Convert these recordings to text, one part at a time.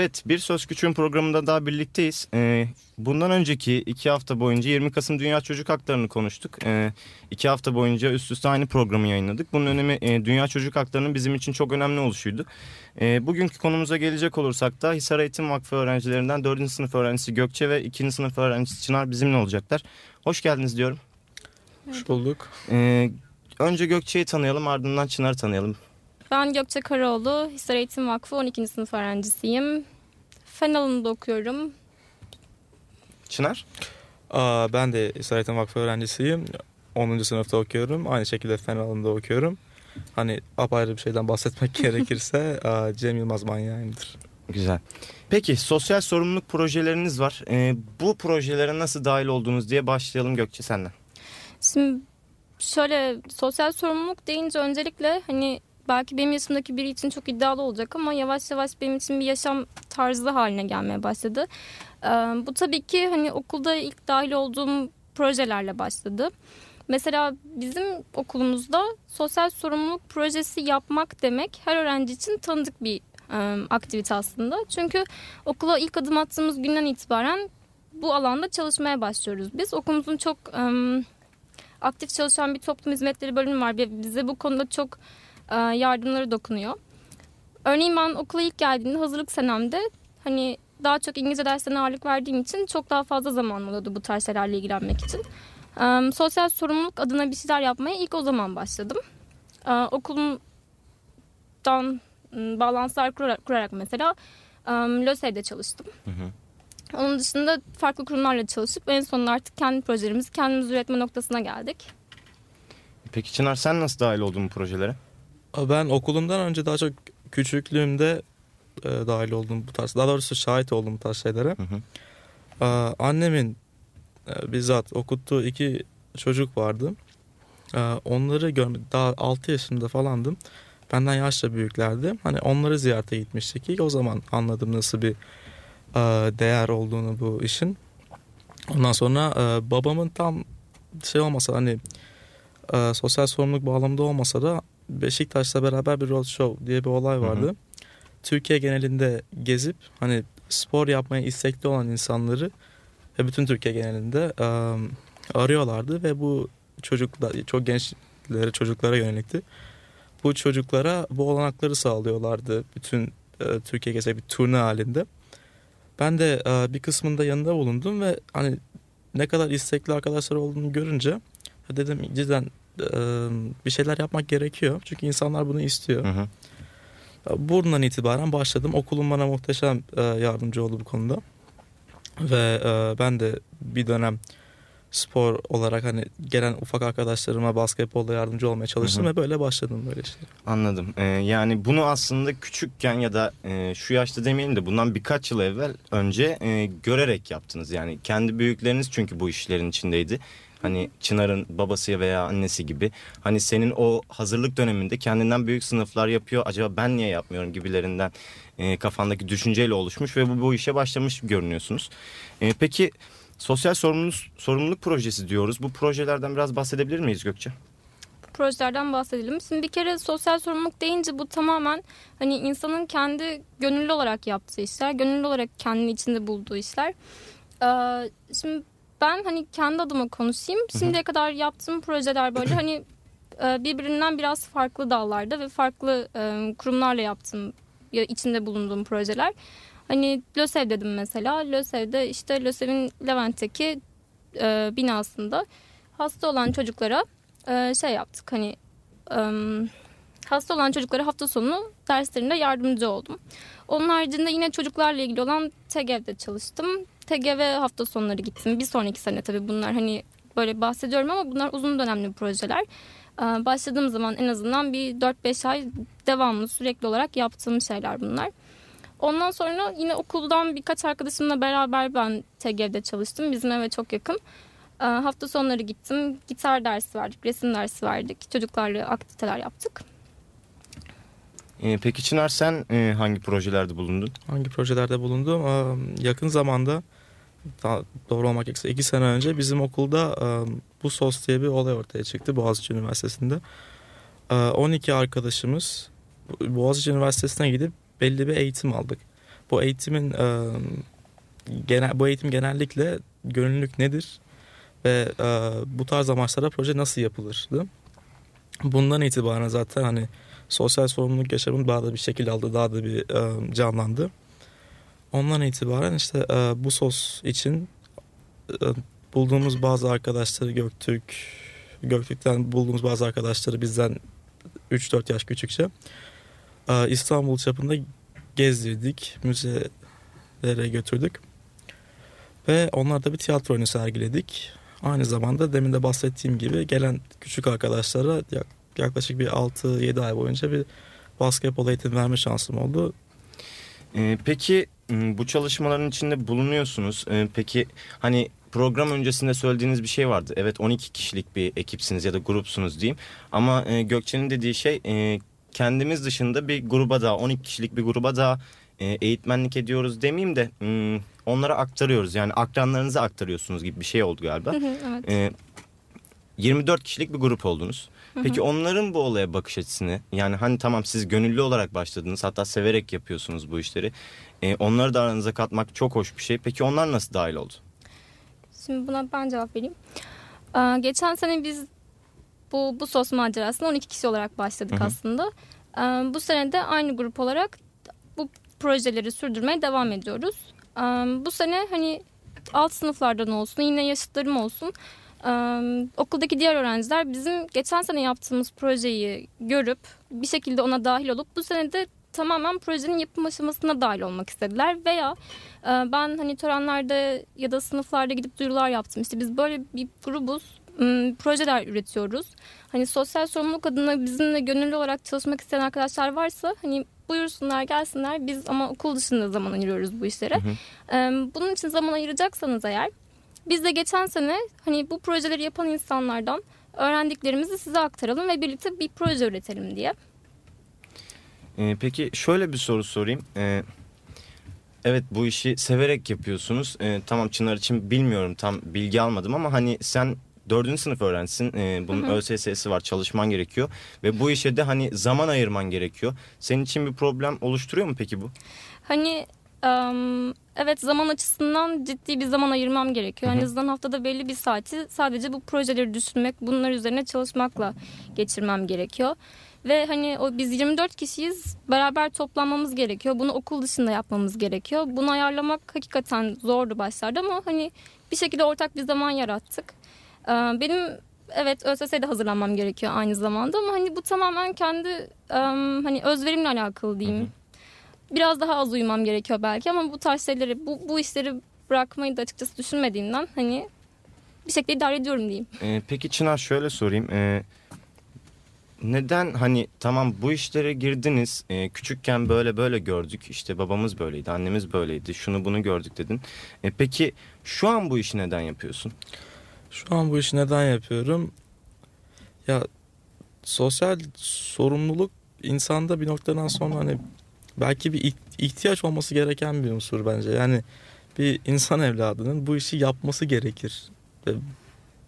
Evet, Bir Söz Küçüğün programında daha birlikteyiz. Ee, bundan önceki iki hafta boyunca 20 Kasım Dünya Çocuk Hakları'nı konuştuk. Ee, iki hafta boyunca üst üste aynı programı yayınladık. Bunun önemi e, Dünya Çocuk Hakları'nın bizim için çok önemli oluşuydu. Ee, bugünkü konumuza gelecek olursak da Hisar Eğitim Vakfı öğrencilerinden 4. sınıf öğrencisi Gökçe ve 2. sınıf öğrencisi Çınar bizimle olacaklar. Hoş geldiniz diyorum. Hoş bulduk. Ee, önce Gökçe'yi tanıyalım ardından Çınar'ı tanıyalım. Ben Gökçe Karaoğlu, Hisar Eğitim Vakfı 12. sınıf öğrencisiyim. Fen alanında okuyorum. Çınar? Aa, ben de İsrail Eğitim Vakfı öğrencisiyim. 10. sınıfta okuyorum. Aynı şekilde fen alanında okuyorum. Hani apayrı bir şeyden bahsetmek gerekirse aa, Cem Yılmaz manyağımdır. Güzel. Peki sosyal sorumluluk projeleriniz var. Ee, bu projelere nasıl dahil oldunuz diye başlayalım Gökçe senden. Şimdi şöyle sosyal sorumluluk deyince öncelikle hani belki benim yaşımdaki biri için çok iddialı olacak ama yavaş yavaş benim için bir yaşam tarzı haline gelmeye başladı. Bu tabii ki hani okulda ilk dahil olduğum projelerle başladı. Mesela bizim okulumuzda sosyal sorumluluk projesi yapmak demek her öğrenci için tanıdık bir aktivite aslında. Çünkü okula ilk adım attığımız günden itibaren bu alanda çalışmaya başlıyoruz biz. Okulumuzun çok aktif çalışan bir toplum hizmetleri bölümü var. Bize bu konuda çok yardımları dokunuyor. Örneğin ben okula ilk geldiğimde hazırlık senemde hani daha çok İngilizce derslerine ağırlık verdiğim için çok daha fazla zaman oluyordu bu tarz şeylerle ilgilenmek için. E, sosyal sorumluluk adına bir şeyler yapmaya ilk o zaman başladım. E, okulumdan m, bağlantılar kurarak, kurarak mesela e, LÖSEV'de çalıştım. Hı hı. Onun dışında farklı kurumlarla çalışıp en sonunda artık kendi projelerimizi kendimiz üretme noktasına geldik. Peki Çınar sen nasıl dahil oldun bu projelere? Ben okulumdan önce daha çok küçüklüğümde e, dahil oldum bu tarz. Daha doğrusu şahit oldum bu tarz şeylere. Hı hı. Aa, annemin e, bizzat okuttuğu iki çocuk vardı. Aa, onları görmek daha 6 yaşında falandım. Benden yaşça büyüklerdi. Hani onları ziyarete gitmiştik. İlk o zaman anladım nasıl bir e, değer olduğunu bu işin. Ondan sonra e, babamın tam şey olmasa hani e, sosyal sorumluluk bağlamında olmasa da Beşiktaş'la beraber bir road show diye bir olay vardı. Hı hı. Türkiye genelinde gezip hani spor yapmaya istekli olan insanları ve bütün Türkiye genelinde e, arıyorlardı ve bu çocuklar çok gençlere çocuklara yönelikti. Bu çocuklara bu olanakları sağlıyorlardı bütün e, Türkiye gezerek bir turne halinde. Ben de e, bir kısmında yanında bulundum ve hani ne kadar istekli arkadaşlar olduğunu görünce dedim cidden e, bir şeyler yapmak gerekiyor. Çünkü insanlar bunu istiyor. Hı hı. Buradan itibaren başladım. Okulum bana muhteşem e, yardımcı oldu bu konuda. Ve e, ben de bir dönem spor olarak hani gelen ufak arkadaşlarıma basketbolda yardımcı olmaya çalıştım Hı hı. ve böyle başladım böyle işte. Anladım. Ee, yani bunu aslında küçükken ya da e, şu yaşta demeyelim de bundan birkaç yıl evvel önce e, görerek yaptınız. Yani kendi büyükleriniz çünkü bu işlerin içindeydi. Hani Çınar'ın babası veya annesi gibi. Hani senin o hazırlık döneminde kendinden büyük sınıflar yapıyor. Acaba ben niye yapmıyorum gibilerinden e, kafandaki düşünceyle oluşmuş ve bu, bu işe başlamış görünüyorsunuz. E, peki sosyal sorumluluk, sorumluluk projesi diyoruz. Bu projelerden biraz bahsedebilir miyiz Gökçe? projelerden bahsedelim. Şimdi bir kere sosyal sorumluluk deyince bu tamamen hani insanın kendi gönüllü olarak yaptığı işler, gönüllü olarak kendi içinde bulduğu işler. Ee, şimdi ben hani kendi adıma konuşayım. Şimdiye kadar yaptığım projeler böyle hani e, birbirinden biraz farklı dallarda ve farklı e, kurumlarla yaptığım, ya içinde bulunduğum projeler. Hani LÖSEV dedim mesela. LÖSEV'de işte LÖSEV'in Levent'teki e, binasında hasta olan çocuklara şey yaptık hani hasta olan çocuklara hafta sonu derslerinde yardımcı oldum. Onun haricinde yine çocuklarla ilgili olan TEGEV'de çalıştım. TEGEV'e hafta sonları gittim. Bir sonraki sene tabii bunlar hani böyle bahsediyorum ama bunlar uzun dönemli projeler. Ee, Başladığım zaman en azından bir 4-5 ay devamlı sürekli olarak yaptığım şeyler bunlar. Ondan sonra yine okuldan birkaç arkadaşımla beraber ben TGV'de çalıştım. Bizim eve çok yakın. Ee, hafta sonları gittim. Gitar dersi verdik, resim dersi verdik. Çocuklarla aktiviteler yaptık. Ee, peki Çınar sen e, hangi projelerde bulundun? Hangi projelerde bulundum? Yakın zamanda daha doğru olmak gerekirse iki sene önce bizim okulda e, bu sos diye bir olay ortaya çıktı Boğaziçi Üniversitesi'nde. E, 12 arkadaşımız Boğaziçi Üniversitesi'ne gidip belli bir eğitim aldık. Bu eğitimin e, genel bu eğitim genellikle gönüllülük nedir ve e, bu tarz amaçlara proje nasıl yapılırdı? Bundan itibaren zaten hani sosyal sorumluluk yaşamın daha da bir şekil aldı, daha da bir e, canlandı. Ondan itibaren işte e, bu sos için e, bulduğumuz bazı arkadaşları Göktürk, Göktürk'ten bulduğumuz bazı arkadaşları bizden 3-4 yaş küçükçe e, İstanbul çapında gezdirdik, müzelere götürdük. Ve onlarda bir tiyatro oyunu sergiledik. Aynı zamanda demin de bahsettiğim gibi gelen küçük arkadaşlara yaklaşık bir 6-7 ay boyunca bir basketbol eğitimi verme şansım oldu. Ee, peki bu çalışmaların içinde bulunuyorsunuz. Ee, peki hani program öncesinde söylediğiniz bir şey vardı. Evet 12 kişilik bir ekipsiniz ya da grupsunuz diyeyim. Ama e, Gökçe'nin dediği şey e, kendimiz dışında bir gruba daha 12 kişilik bir gruba daha e, eğitmenlik ediyoruz demeyeyim de hmm, onlara aktarıyoruz. Yani akranlarınıza aktarıyorsunuz gibi bir şey oldu galiba. evet. E, 24 kişilik bir grup oldunuz. Peki onların bu olaya bakış açısını yani hani tamam siz gönüllü olarak başladınız hatta severek yapıyorsunuz bu işleri. E, onları da aranıza katmak çok hoş bir şey. Peki onlar nasıl dahil oldu? Şimdi buna ben cevap vereyim. Ee, geçen sene biz bu, bu sos macerasına 12 kişi olarak başladık Hı hı. aslında. Ee, bu sene de aynı grup olarak bu projeleri sürdürmeye devam ediyoruz. Ee, bu sene hani alt sınıflardan olsun yine yaşıtlarım olsun ee, okuldaki diğer öğrenciler bizim geçen sene yaptığımız projeyi görüp bir şekilde ona dahil olup bu sene de tamamen projenin yapım aşamasına dahil olmak istediler. Veya e, ben hani törenlerde ya da sınıflarda gidip duyurular yaptım. İşte biz böyle bir grubuz projeler üretiyoruz. Hani sosyal sorumluluk adına bizimle gönüllü olarak çalışmak isteyen arkadaşlar varsa hani buyursunlar gelsinler. Biz ama okul dışında zaman ayırıyoruz bu işlere. Hı hı. Bunun için zaman ayıracaksanız eğer biz de geçen sene hani bu projeleri yapan insanlardan öğrendiklerimizi size aktaralım ve birlikte bir proje üretelim diye. E, peki şöyle bir soru sorayım. E, evet bu işi severek yapıyorsunuz. E, tamam Çınar için bilmiyorum tam bilgi almadım ama hani sen dördüncü sınıf öğrencisin. E, bunun Hı hı. ÖSS'si var çalışman gerekiyor. Ve bu işe de hani zaman ayırman gerekiyor. Senin için bir problem oluşturuyor mu peki bu? Hani em, evet zaman açısından ciddi bir zaman ayırmam gerekiyor. Hı hı. En azından haftada belli bir saati sadece bu projeleri düşünmek, bunlar üzerine çalışmakla geçirmem gerekiyor. Ve hani o biz 24 kişiyiz. Beraber toplanmamız gerekiyor. Bunu okul dışında yapmamız gerekiyor. Bunu ayarlamak hakikaten zordu başlarda ama hani bir şekilde ortak bir zaman yarattık. Ee, Benim evet ÖSS'de hazırlanmam gerekiyor aynı zamanda ama hani bu tamamen kendi em, hani özverimle alakalı diyeyim. Biraz daha az uyumam gerekiyor belki ama bu tarz şeyleri bu, bu işleri bırakmayı da açıkçası düşünmediğimden hani bir şekilde idare ediyorum diyeyim. E, peki Çınar şöyle sorayım. E, neden hani tamam bu işlere girdiniz e, küçükken böyle böyle gördük işte babamız böyleydi annemiz böyleydi şunu bunu gördük dedin. E, peki şu an bu işi neden yapıyorsun? Şu an bu işi neden yapıyorum? Ya sosyal sorumluluk insanda bir noktadan sonra hani belki bir iht- ihtiyaç olması gereken bir unsur bence. Yani bir insan evladının bu işi yapması gerekir.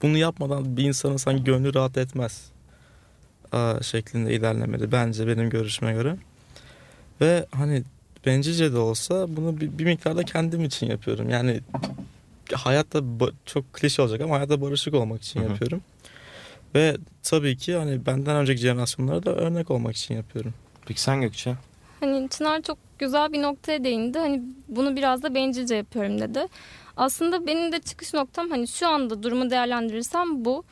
Bunu yapmadan bir insanın sanki gönlü rahat etmez. Aa, şeklinde ilerlemeli bence benim görüşüme göre. Ve hani bencilce de olsa bunu bir, bir miktarda kendim için yapıyorum. Yani hayatta çok klişe olacak ama hayatta barışık olmak için Hı hı. yapıyorum. Ve tabii ki hani benden önceki jenerasyonlara da örnek olmak için yapıyorum. Peki sen Gökçe? Hani Çınar çok güzel bir noktaya değindi. Hani bunu biraz da bencilce yapıyorum dedi. Aslında benim de çıkış noktam hani şu anda durumu değerlendirirsem bu.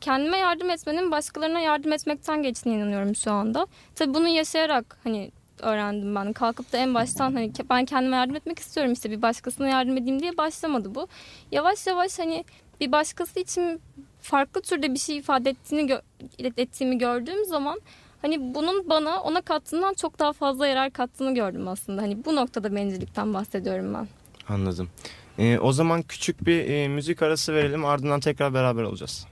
Kendime yardım etmenin başkalarına yardım etmekten geçtiğine inanıyorum şu anda. Tabii bunu yaşayarak hani öğrendim ben. Kalkıp da en baştan hani ben kendime yardım etmek istiyorum işte bir başkasına yardım edeyim diye başlamadı bu. Yavaş yavaş hani bir başkası için farklı türde bir şey ifade ettiğini ettiğimi gördüğüm zaman Hani bunun bana ona kattığından çok daha fazla yarar kattığını gördüm aslında. Hani bu noktada bencillikten bahsediyorum ben. Anladım. Ee, o zaman küçük bir e, müzik arası verelim ardından tekrar beraber olacağız.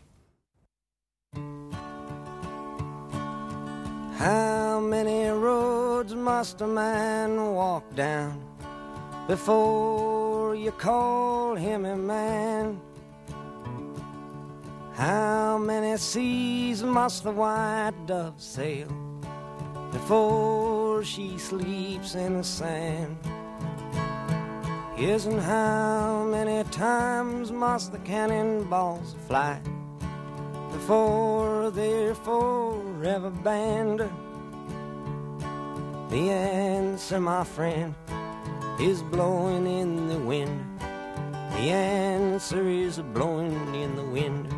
How many roads must a man walk down before you call him a man? How many seas must the white dove sail before she sleeps in the sand? And how many times must the cannonballs fly before they're forever banned? The answer, my friend, is blowing in the wind. The answer is blowing in the wind.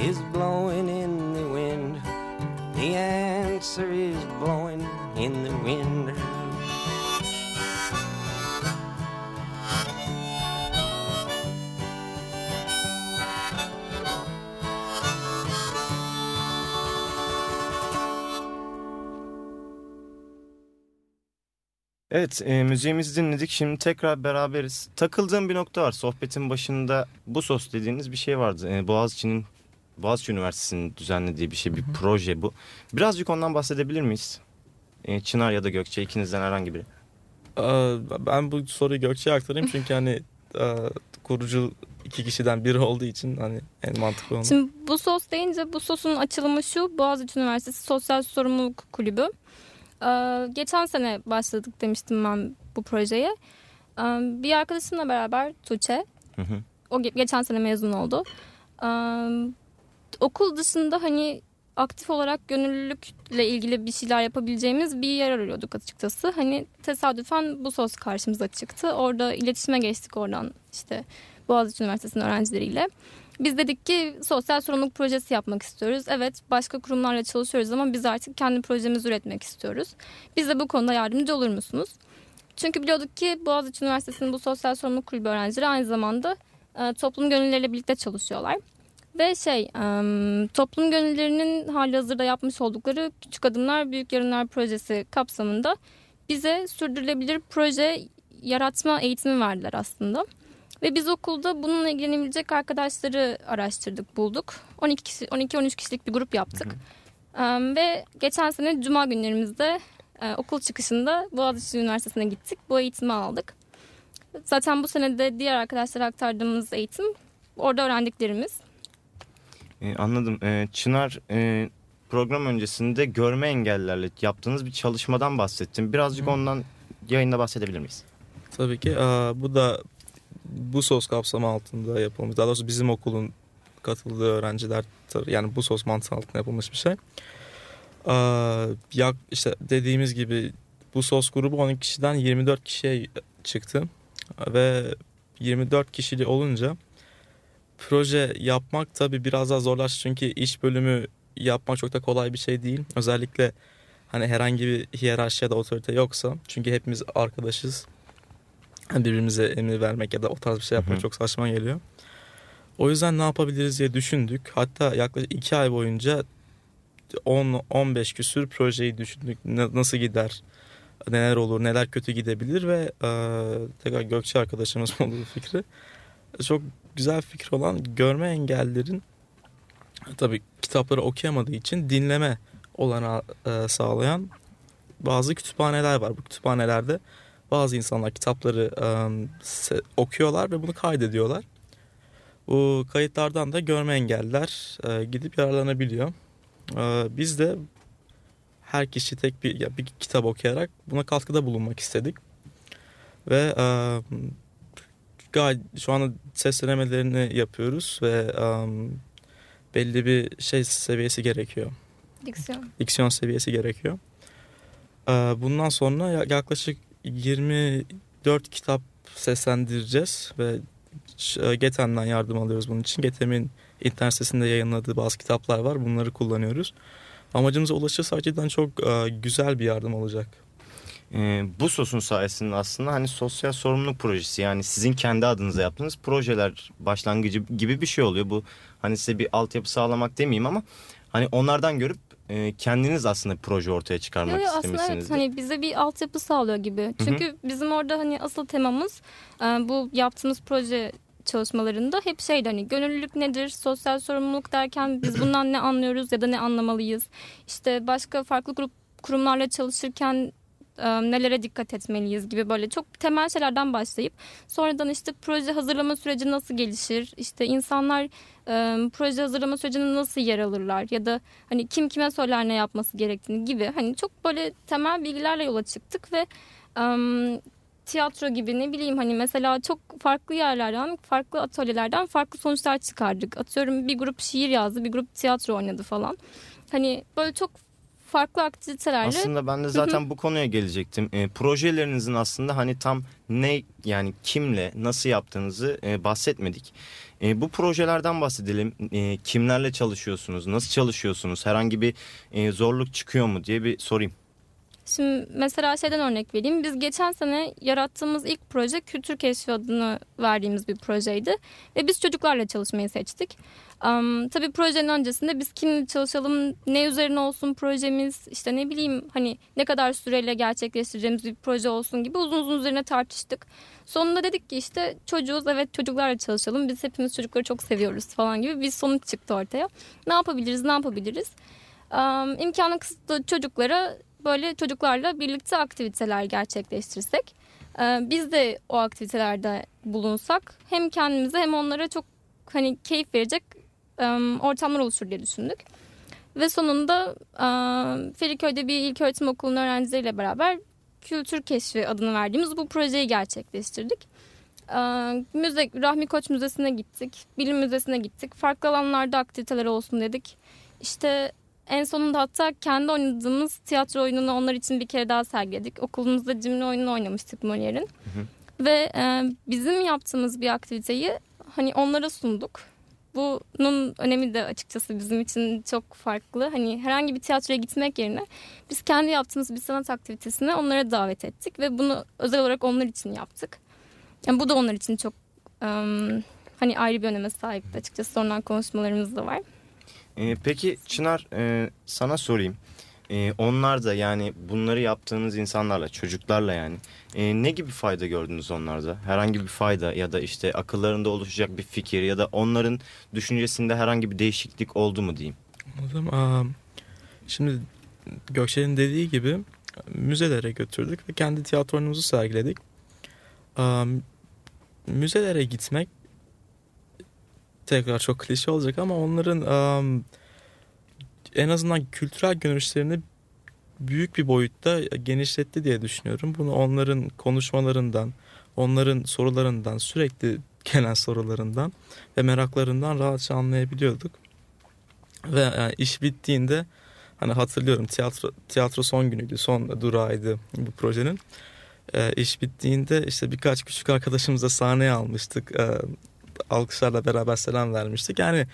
is blowing in the wind. The answer is blowing in the wind. Evet e, müziğimizi dinledik şimdi tekrar beraberiz. Takıldığım bir nokta var sohbetin başında bu sos dediğiniz bir şey vardı. E, Boğaziçi'nin Boğaziçi Üniversitesi'nin düzenlediği bir şey bir proje bu. Birazcık ondan bahsedebilir miyiz? E, Çınar ya da Gökçe ikinizden herhangi biri. Ee, Ben bu soruyu Gökçe'ye aktarayım çünkü hani e, kurucu iki kişiden biri olduğu için hani en mantıklı onu. Şimdi bu sos deyince bu sosun açılımı şu Boğaziçi Üniversitesi Sosyal Sorumluluk Kulübü. Ee, geçen sene başladık demiştim ben bu projeye. Ee, bir arkadaşımla beraber Tuğçe. Hı hı. O ge- geçen sene mezun oldu. Ee, okul dışında hani aktif olarak gönüllülükle ilgili bir şeyler yapabileceğimiz bir yer arıyorduk açıkçası. Hani tesadüfen bu sos karşımıza çıktı. Orada iletişime geçtik oradan işte Boğaziçi Üniversitesi'nin öğrencileriyle. Biz dedik ki sosyal sorumluluk projesi yapmak istiyoruz. Evet başka kurumlarla çalışıyoruz ama biz artık kendi projemizi üretmek istiyoruz. Biz bu konuda yardımcı olur musunuz? Çünkü biliyorduk ki Boğaziçi Üniversitesi'nin bu sosyal sorumluluk kulübü öğrencileri aynı zamanda e, toplum gönüllüleriyle birlikte çalışıyorlar. Ve şey toplum gönüllülerinin hali hazırda yapmış oldukları Küçük Adımlar Büyük Yarınlar projesi kapsamında bize sürdürülebilir proje yaratma eğitimi verdiler aslında. Ve biz okulda bununla ilgilenebilecek arkadaşları araştırdık, bulduk. 12 kişi 12-13 kişilik bir grup yaptık. Ee, ve geçen sene cuma günlerimizde e, okul çıkışında Boğaziçi Üniversitesi'ne gittik. Bu eğitimi aldık. Zaten bu sene de diğer arkadaşlara aktardığımız eğitim orada öğrendiklerimiz. E, anladım. E, Çınar e, program öncesinde görme engellilerle yaptığınız bir çalışmadan bahsettim. Birazcık ondan yayında bahsedebilir miyiz? Tabii ki. Aa, bu da bu sos kapsamı altında yapılmış. Daha doğrusu bizim okulun katıldığı öğrenciler yani bu sos mantığı altında yapılmış bir şey. Aa, ya işte dediğimiz gibi bu sos grubu 12 kişiden 24 kişiye çıktı ve 24 kişili olunca proje yapmak tabii biraz daha zorlaştı çünkü iş bölümü yapmak çok da kolay bir şey değil. Özellikle hani herhangi bir hiyerarşi ya da otorite yoksa çünkü hepimiz arkadaşız. Hani Birbirimize emir vermek ya da o tarz bir şey yapmak Hı hı. çok saçma geliyor. O yüzden ne yapabiliriz diye düşündük. Hatta yaklaşık iki ay boyunca 10-15 küsür projeyi düşündük. Nasıl gider, neler olur, neler kötü gidebilir ve e, tekrar Gökçe arkadaşımız buldu bu fikri. Çok güzel fikir olan görme engellerin tabii kitapları okuyamadığı için dinleme olanağı e, sağlayan bazı kütüphaneler var. Bu kütüphanelerde bazı insanlar kitapları e, okuyorlar ve bunu kaydediyorlar. Bu kayıtlardan da görme engeller e, gidip yararlanabiliyor. E, biz de her kişi tek bir, ya bir kitap okuyarak buna katkıda bulunmak istedik. Ve e, gayet şu anda ses denemelerini yapıyoruz ve e, belli bir şey seviyesi gerekiyor. Diksiyon. Diksiyon seviyesi gerekiyor. E, bundan sonra ya- yaklaşık 24 kitap seslendireceğiz ve e, Geten'den yardım alıyoruz bunun için. Getem'in internet sitesinde yayınladığı bazı kitaplar var. Bunları kullanıyoruz. Amacımıza ulaşırsa cidden çok e, güzel bir yardım olacak. Ee, bu sosun sayesinde aslında hani sosyal sorumluluk projesi yani sizin kendi adınıza yaptığınız projeler başlangıcı gibi bir şey oluyor. Bu hani size bir altyapı sağlamak demeyeyim ama hani onlardan görüp e, kendiniz aslında proje ortaya çıkarmak Yo, yo, aslında istemişsiniz. evet hani bize bir altyapı sağlıyor gibi. Çünkü bizim orada hani asıl temamız e, bu yaptığımız proje çalışmalarında hep şeydi hani gönüllülük nedir, sosyal sorumluluk derken biz bundan ne anlıyoruz ya da ne anlamalıyız. İşte başka farklı grup kurumlarla çalışırken e, nelere dikkat etmeliyiz gibi böyle çok temel şeylerden başlayıp sonradan işte proje hazırlama süreci nasıl gelişir, işte insanlar e, proje hazırlama sürecinde nasıl yer alırlar ya da hani kim kime söyler ne yapması gerektiğini gibi hani çok böyle temel bilgilerle yola çıktık ve tiyatro gibi ne bileyim hani mesela çok farklı yerlerden farklı atölyelerden farklı sonuçlar çıkardık. Atıyorum bir grup şiir yazdı bir grup tiyatro oynadı falan. Hani böyle çok farklı aktivitelerle Aslında ben de zaten bu konuya gelecektim. E, projelerinizin aslında hani tam ne yani kimle nasıl yaptığınızı e, bahsetmedik. E, bu projelerden bahsedelim. E, kimlerle çalışıyorsunuz? Nasıl çalışıyorsunuz? Herhangi bir e, zorluk çıkıyor mu diye bir sorayım. Şimdi mesela şeyden örnek vereyim. Biz geçen sene yarattığımız ilk proje Kültür Keşfi adını verdiğimiz bir projeydi. Ve biz çocuklarla çalışmayı seçtik. Um, tabii projenin öncesinde biz kimle çalışalım, ne üzerine olsun projemiz, işte ne bileyim hani ne kadar süreyle gerçekleştireceğimiz bir proje olsun gibi uzun uzun üzerine tartıştık. Sonunda dedik ki işte çocuğuz evet çocuklarla çalışalım. Biz hepimiz çocukları çok seviyoruz falan gibi bir sonuç çıktı ortaya. Ne yapabiliriz, ne yapabiliriz? Um, imkanı kısıtlı çocuklara böyle çocuklarla birlikte aktiviteler gerçekleştirsek. e, Biz de o aktivitelerde bulunsak hem kendimize hem onlara çok hani keyif verecek e, ortamlar oluşur diye düşündük. Ve sonunda e, Feriköy'de bir ilköğretim okulunun öğrencileriyle beraber Kültür Keşfi adını verdiğimiz bu projeyi gerçekleştirdik. Müze, Rahmi Koç Müzesi'ne gittik, Bilim Müzesi'ne gittik. Farklı alanlarda aktiviteler olsun dedik. İşte en sonunda hatta kendi oynadığımız tiyatro oyununu onlar için bir kere daha sergiledik. Okulumuzda cimri oyununu oynamıştık Molière'in. Ve e, bizim yaptığımız bir aktiviteyi hani onlara sunduk. Bunun önemi de açıkçası bizim için çok farklı. Hani herhangi bir tiyatroya gitmek yerine biz kendi yaptığımız bir sanat aktivitesine onlara davet ettik ve bunu özel olarak onlar için yaptık. Yani bu da onlar için çok e, hani ayrı bir öneme sahip açıkçası. Sonradan konuşmalarımız da var. E, peki Çınar e, sana sorayım. E, onlar da yani bunları yaptığınız insanlarla, çocuklarla yani e, ne gibi fayda gördünüz onlarda? Herhangi bir fayda ya da işte akıllarında oluşacak bir fikir ya da onların düşüncesinde herhangi bir değişiklik oldu mu diyeyim? Anladım. Aa, Şimdi Gökçe'nin dediği gibi müzelere götürdük ve kendi tiyatromuzu sergiledik. Müzelere gitmek tekrar çok klişe olacak ama onların aa, en azından kültürel görüşlerini büyük bir boyutta genişletti diye düşünüyorum. Bunu onların konuşmalarından, onların sorularından, sürekli gelen sorularından ve meraklarından rahatça anlayabiliyorduk. Ve yani iş bittiğinde hani hatırlıyorum tiyatro tiyatro son günüydü, son durağıydı bu projenin. e, iş bittiğinde işte birkaç küçük arkadaşımızla sahneye almıştık. E, alkışlarla beraber selam vermiştik. Yani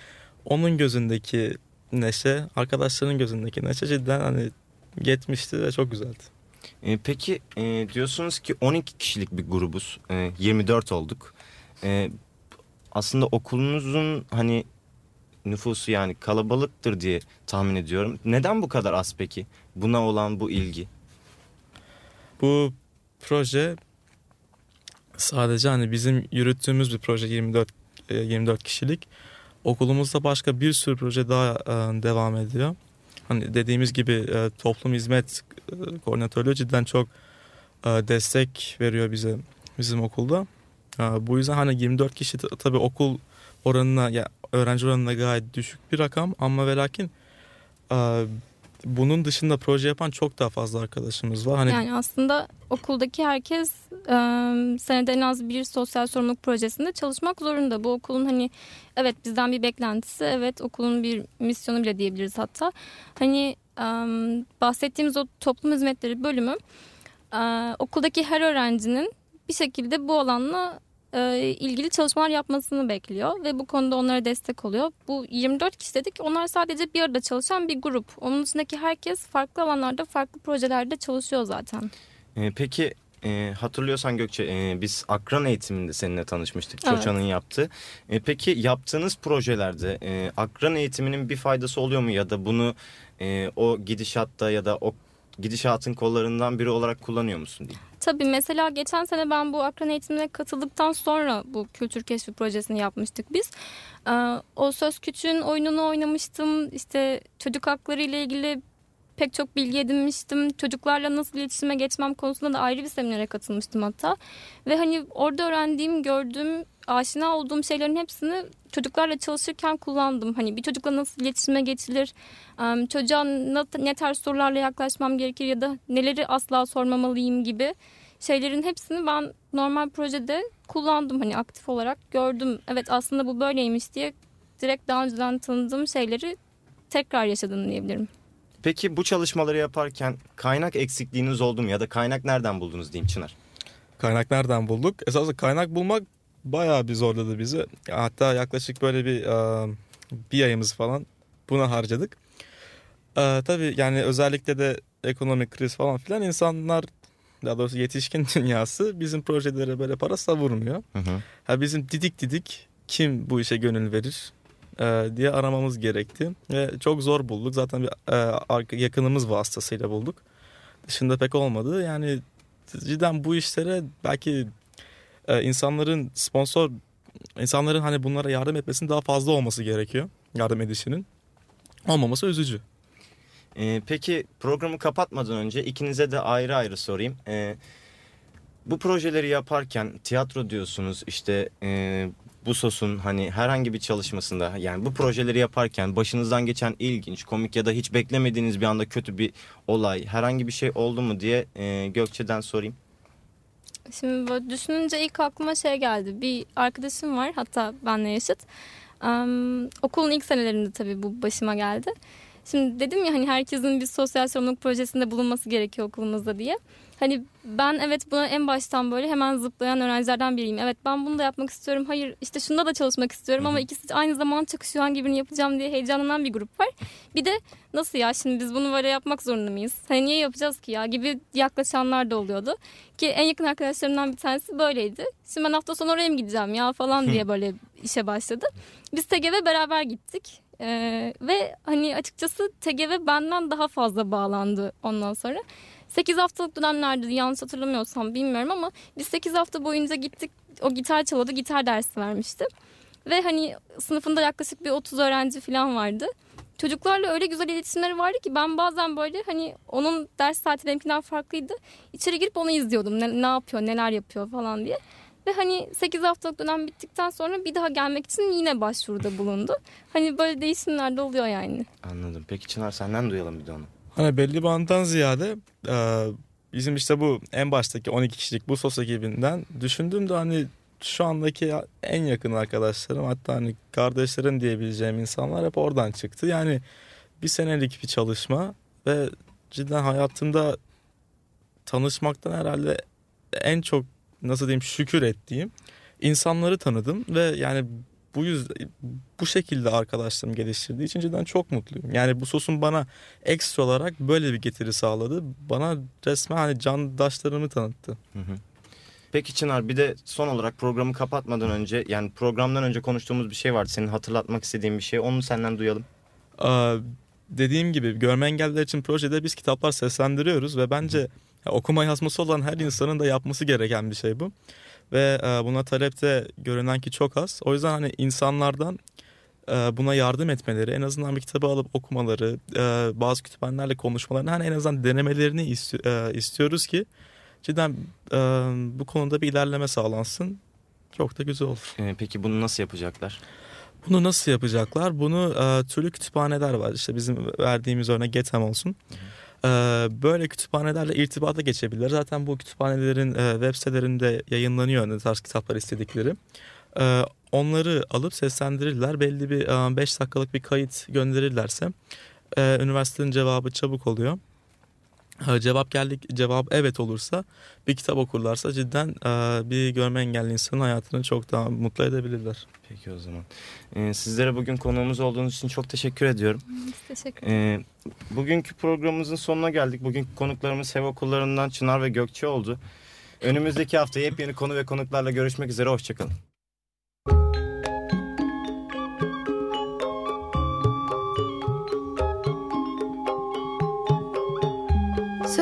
onun gözündeki neşe, arkadaşların gözündeki neşe cidden hani yetmişti ve çok güzeldi. E, peki e, diyorsunuz ki 12 kişilik bir grubuz. E, 24 olduk. E, aslında okulunuzun hani nüfusu yani kalabalıktır diye tahmin ediyorum. Neden bu kadar az peki? Buna olan bu ilgi. Bu proje sadece hani bizim yürüttüğümüz bir proje 24 e, 24 kişilik. Okulumuzda başka bir sürü proje daha e, devam ediyor. Hani dediğimiz gibi e, toplum hizmet e, koordinatörlüğü cidden çok e, destek veriyor bize bizim okulda. E, bu yüzden hani 24 kişi tabii okul oranına ya öğrenci oranına gayet düşük bir rakam ama ve lakin e, bunun dışında proje yapan çok daha fazla arkadaşımız var. Hani Yani aslında okuldaki herkes e, senede en az bir sosyal sorumluluk projesinde çalışmak zorunda. Bu okulun hani evet bizden bir beklentisi, evet okulun bir misyonu bile diyebiliriz hatta. Hani e, bahsettiğimiz o toplum hizmetleri bölümü e, okuldaki her öğrencinin bir şekilde bu alanla e, ilgili çalışmalar yapmasını bekliyor ve bu konuda onlara destek oluyor. Bu 24 kişi dedik onlar sadece bir arada çalışan bir grup. Onun dışındaki herkes farklı alanlarda farklı projelerde çalışıyor zaten. E, peki e, hatırlıyorsan Gökçe e, biz akran eğitiminde seninle tanışmıştık. Evet. Çoça'nın yaptığı. E, peki yaptığınız projelerde e, akran eğitiminin bir faydası oluyor mu? Ya da bunu e, o gidişatta ya da o gidişatın kollarından biri olarak kullanıyor musun diyeyim. Tabii mesela geçen sene ben bu akran eğitimine katıldıktan sonra bu kültür keşfi projesini yapmıştık biz. Ee, o Söz Küçük'ün oyununu oynamıştım. İşte çocuk hakları ile ilgili pek çok bilgi edinmiştim. Çocuklarla nasıl iletişime geçmem konusunda da ayrı bir seminere katılmıştım hatta. Ve hani orada öğrendiğim, gördüğüm, aşina olduğum şeylerin hepsini çocuklarla çalışırken kullandım. Hani bir çocukla nasıl iletişime geçilir, çocuğa ne tarz sorularla yaklaşmam gerekir ya da neleri asla sormamalıyım gibi şeylerin hepsini ben normal projede kullandım. Hani aktif olarak gördüm. Evet aslında bu böyleymiş diye direkt daha önceden tanıdığım şeyleri tekrar yaşadım diyebilirim. Peki bu çalışmaları yaparken kaynak eksikliğiniz oldu mu? Ya da kaynak nereden buldunuz diyeyim Çınar? Kaynak nereden bulduk? Esasında kaynak bulmak bayağı bir zorladı bizi. Hatta yaklaşık böyle bir e, bir ayımız falan buna harcadık. E, tabii yani özellikle de ekonomik kriz falan filan insanlar daha doğrusu yetişkin dünyası bizim projelere böyle para savurmuyor. Hı hı. Ha bizim didik didik kim bu işe gönül verir e, diye aramamız gerekti. Ve çok zor bulduk. Zaten bir e, yakınımız vasıtasıyla bulduk. Dışında pek olmadı. Yani cidden bu işlere belki e, insanların sponsor insanların hani bunlara yardım etmesinin daha fazla olması gerekiyor. Yardım edişinin. Olmaması üzücü. Ee, peki programı kapatmadan önce ikinize de ayrı ayrı sorayım. Ee, bu projeleri yaparken tiyatro diyorsunuz işte e, bu sosun hani herhangi bir çalışmasında yani bu projeleri yaparken başınızdan geçen ilginç, komik ya da hiç beklemediğiniz bir anda kötü bir olay herhangi bir şey oldu mu diye e, Gökçe'den sorayım. Şimdi böyle düşününce ilk aklıma şey geldi. Bir arkadaşım var hatta benle yaşıt. Am, okulun ilk senelerinde tabii bu başıma geldi. Şimdi dedim ya hani herkesin bir sosyal sorumluluk projesinde bulunması gerekiyor okulumuzda diye. Hani ben evet buna en baştan böyle hemen zıplayan öğrencilerden biriyim. Evet ben bunu da yapmak istiyorum. Hayır işte şunda da çalışmak istiyorum ama ikisi aynı zaman çakışıyor hangi birini yapacağım diye heyecanlanan bir grup var. Bir de nasıl ya şimdi biz bunu böyle yapmak zorunda mıyız? Hani niye yapacağız ki ya gibi yaklaşanlar da oluyordu. Ki en yakın arkadaşlarımdan bir tanesi böyleydi. Şimdi ben hafta sonu oraya mı gideceğim ya falan diye böyle işe başladı. Biz TGV beraber gittik. Ee, ve hani açıkçası TGV benden daha fazla bağlandı ondan sonra. 8 haftalık dönemlerdi yanlış hatırlamıyorsam bilmiyorum ama biz 8 hafta boyunca gittik o gitar çalıyordu gitar dersi vermişti. Ve hani sınıfında yaklaşık bir 30 öğrenci falan vardı. Çocuklarla öyle güzel iletişimleri vardı ki ben bazen böyle hani onun ders saati benimkinden farklıydı. İçeri girip onu izliyordum ne, ne yapıyor neler yapıyor falan diye. Ve hani 8 haftalık dönem bittikten sonra bir daha gelmek için yine başvuruda bulundu. Hani böyle değişimler de oluyor yani. Anladım. Peki Çınar senden duyalım bir de onu. Hani belli bir andan ziyade e, bizim işte bu en baştaki 12 kişilik bu sos ekibinden düşündüğümde hani şu andaki en yakın arkadaşlarım hatta hani kardeşlerim diyebileceğim insanlar hep oradan çıktı. Yani bir senelik bir çalışma ve cidden hayatımda tanışmaktan herhalde en çok nasıl diyeyim şükür ettiğim insanları tanıdım ve yani bu yüzden bu şekilde arkadaşlarım geliştirdiği için cidden çok mutluyum. Yani bu sosun bana ekstra olarak böyle bir getiri sağladı. Bana resmen hani candaşlarımı tanıttı. Hı hı. Peki Çınar bir de son olarak programı kapatmadan önce yani programdan önce konuştuğumuz bir şey vardı. Senin hatırlatmak istediğin bir şey. Onu senden duyalım. Aa, dediğim gibi görme engelliler için projede biz kitaplar seslendiriyoruz ve bence ya, okuma yazması olan her insanın da yapması gereken bir şey bu. Ve e, buna talepte görünen ki çok az. O yüzden hani insanlardan e, buna yardım etmeleri, en azından bir kitabı alıp okumaları, e, bazı kütüphanelerle konuşmalarını hani en azından denemelerini isti- e, istiyoruz ki cidden e, bu konuda bir ilerleme sağlansın. Çok da güzel olur. Peki bunu nasıl yapacaklar? Bunu nasıl yapacaklar? Bunu e, türlü kütüphaneler var. İşte bizim verdiğimiz örnek Getem olsun. E, böyle kütüphanelerle irtibata geçebilirler. Zaten bu kütüphanelerin e, web sitelerinde yayınlanıyor ne tarz kitaplar istedikleri. E, onları alıp seslendirirler. Belli bir 5 dakikalık bir kayıt gönderirlerse e, üniversitenin cevabı çabuk oluyor. Cevap geldik cevap evet olursa bir kitap okurlarsa cidden e, bir görme engelli insanın hayatını çok daha mutlu edebilirler. Peki o zaman. Ee, sizlere bugün konuğumuz olduğunuz için çok teşekkür ediyorum. Teşekkür ederim. Ee, bugünkü programımızın sonuna geldik. Bugünkü konuklarımız Hev Okullarından Çınar ve Gökçe oldu. Önümüzdeki hafta yepyeni konu ve konuklarla görüşmek üzere. Hoşçakalın.